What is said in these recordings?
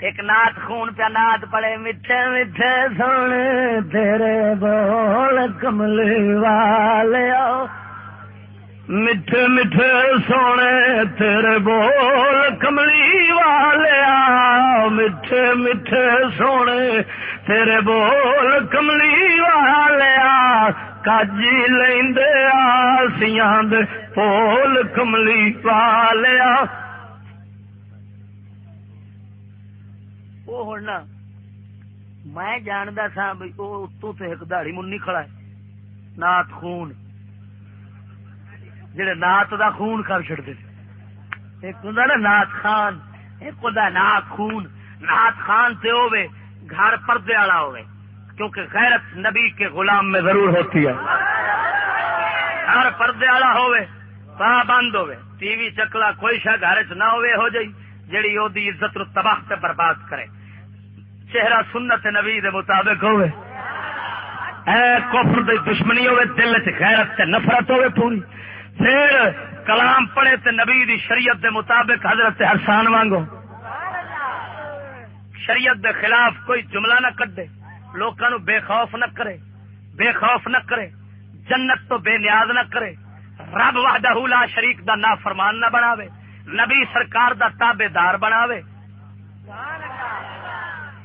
ایک نات خون پہ نات پڑے، میٹھے میٹھے سونے تیرے بول کملی والے میٹھے میٹھے سونے تیرے بول کملی والے میٹھے میٹھے سونے تیرے بول کملی والے کاجی لیندے آسیاں دے بول کملی والے وہ میں جاندا سا بھی وہ اتو تے ایک دہڑی منی کھڑا ہے۔ نات خون۔ جڑے نات دا خون کر چڑتے ایک ہوں نا نات خان۔ ایک ہوں نات خون۔ نات خان سے ہوئے گھر پردے والا ہوئے کیونکہ غیرت نبی کے غلام میں ضرور ہوتی ہے۔ گھر پردے والا ہوئے پابند ہوئے ٹی وی چکلا کوئی شا گھر چ نہ ہوئے ہو جائی، جڑی او دی عزت نو تباہ تے برباد کرے۔ چہرہ سنت نبی دے مطابق ہوئے۔ اے کفر دی دشمنی ہوئے، دل چ غیرت تے نفرت ہوئے پوری۔ پھر کلام پڑھے تے نبی دی شریعت دے مطابق حضرت حسان وانگو۔ شریعت دے خلاف کوئی جملہ نہ کڈے، لوکاں نو بے خوف نہ کرے، بے خوف نہ کرے، جنت تو بے نیاز نہ کرے۔ رب وحدہ لا شریک دا نا فرمان نہ بناوے، نبی سرکار دا تابے دار بناوے۔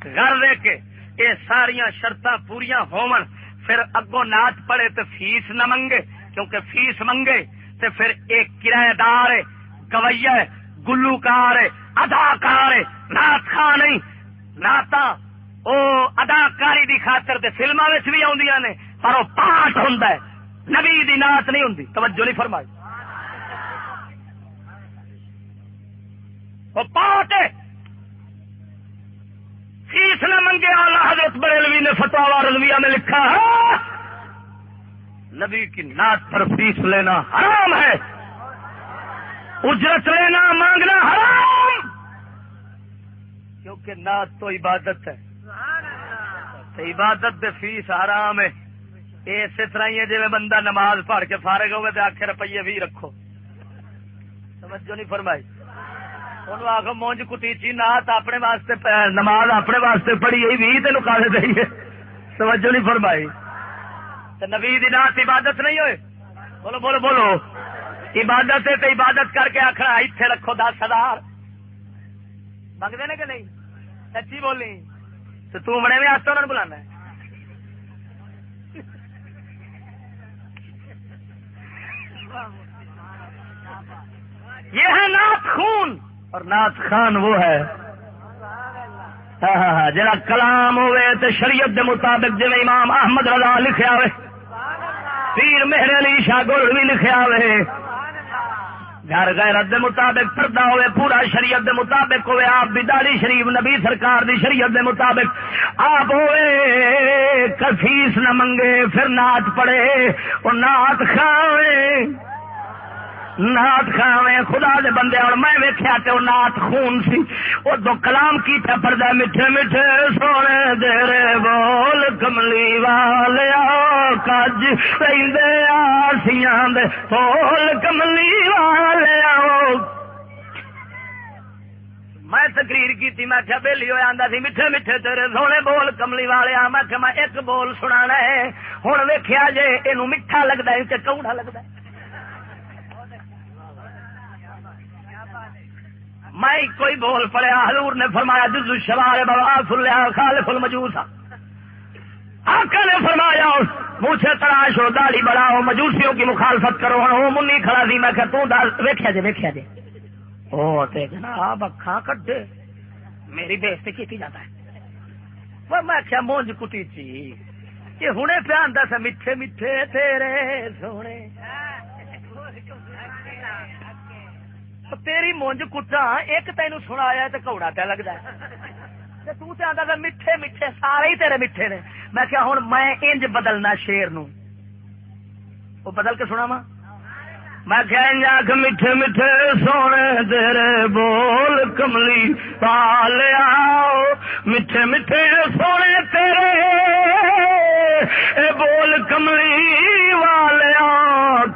گھر دے کے یہ ساریا شرط پوریا ہون پھر اگوں ناچ پڑے تو فیس نہ منگے، کیونکہ فیس منگے تے پھر ایک کرایہ دار ہے گویا گلوکار ہے، اداکار ہے نات خان نہیں۔ ناتا او اداکاری دی خاطر تے فلما بھی آدی نے، پر وہ پاٹ ہوں نبی دی نات نہیں ہوں توجہ نہیں فرمائی۔ وہ پاٹ ہے۔ فیس اللہ حضرت بریلوی نے فتوا رضویہ میں لکھا ہے، نبی کی نعت پر فیس لینا حرام ہے۔ اجرت لینا، مانگنا حرام۔ کیونکہ نعت تو عبادت ہے۔ تو عبادت دے فیس حرام ہے۔ یہ اسی طرح ہی ہے جی بندہ نماز پڑھ کے فارغ ہوئے تو آخر روپیے بھی رکھو۔ سمجھو نہیں فرمائی۔ انہوں آخو مونج کٹیچی نات اپنے واسطے نماز اپنے واسطے پڑھی بھی تین کالے دئیے سمجھو نہیں فرمائی نبی نات عبادت نہیں ہوئے بولو بولو بولو عبادت ہے تو عبادت کر کے آخر اتنے رکھو دس ہزار منگتے نے کہ نہیں سچی بولی تو تمڑے میں آتا انہوں بلانا یہ ہے نات خون اور نات خان وہ ہے۔ ہاں ہاں ہاں کلام ہوئے تو شریعت دے مطابق جی امام احمد رضا لکھیا ہوئے پیر مہر علی شاہ گول بھی لکھا ہوئے گھر غیرت دے مطابق پردہ ہوئے پورا شریعت دے مطابق ہوئے آپ بھی داری شریف، نبی سرکار دی شریعت دے مطابق۔ آپ ہوئے کفیس نہ منگے، پھر نات پڑے اور نات کھاوے۔ نات کھاوے خدا دے بندے، اور میں ویکیا تو نات خون سی۔ وہ دو کلام کی پڑتا میٹھے میٹھے سونے دے بول، کملی والے کج آسیاں دے بول کملی والے میں تقریر کی میں کیا بہلی ہوا آتا سی، میٹھے میٹھے تیرے سونے بول، کملی والے میں کہ میں ایک بول سنا ہے۔ ہوں ویکیا جے یہ میٹھا لگتا ہے کہ کوڑا لگتا ہے۔ میں کوئی بول پڑیا حضور نے فرمایا جز شوار بابا فلیا خالف المجوسا آقا نے فرمایا منہ تراش ہو داڑھی بڑھاؤ، مجوسیوں کی مخالفت کرو ہاں، ہوں، منی کھڑا سی، میں کہ تو ویکیا جی ویکیا جی۔ او تے جناب، اکھاں کڈے میری بےزتی کی جاتا ہے۔ وہ میں کیا مونج کٹی چی۔ یہ ہنے پہ آندا سا، میٹھے میٹھے تیرے سونے۔ تیری مونج کٹا ایک تین سنایا تو کوڑا پیا لگتا ہے میٹھے میٹھے سارے ہی تیرے میٹھے نے میں کیا ہوں میں انج بدلنا شیر نو وہ بدل کے سنا وا میں آخ میٹھے میٹھے سونے تیرے بول کملی پالیا میٹھے میٹھے سونے تیرے اے بول کملی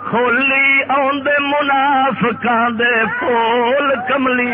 کھولی آن دے منافقان دے پول کملی